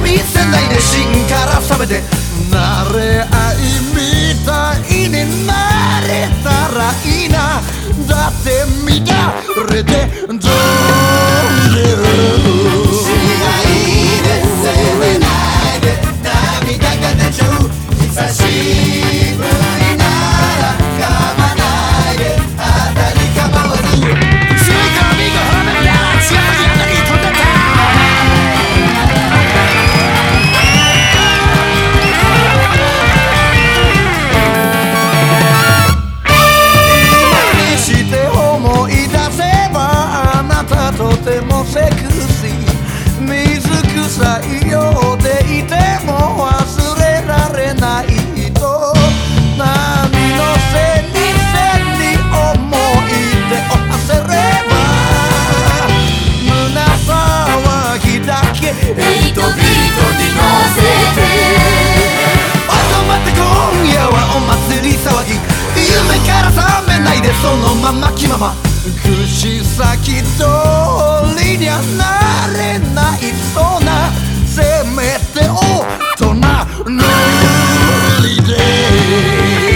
見せないで芯から冷めて慣れ合いみたいになれたらいいな。だって見られてそのまま気まま口先通りにはなれないそうなせめて大人のりで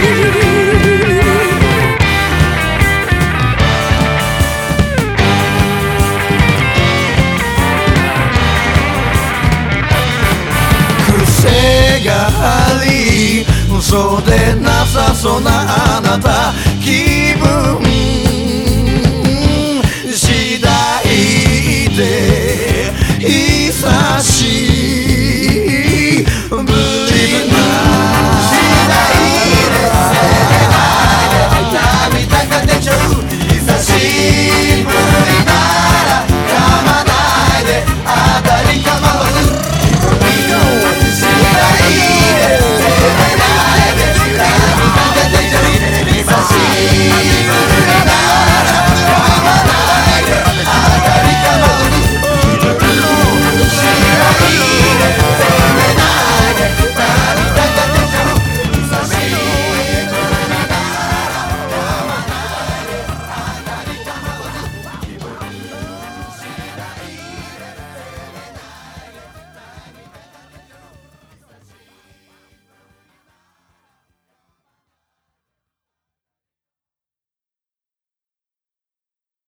癖があり嘘でなさそうな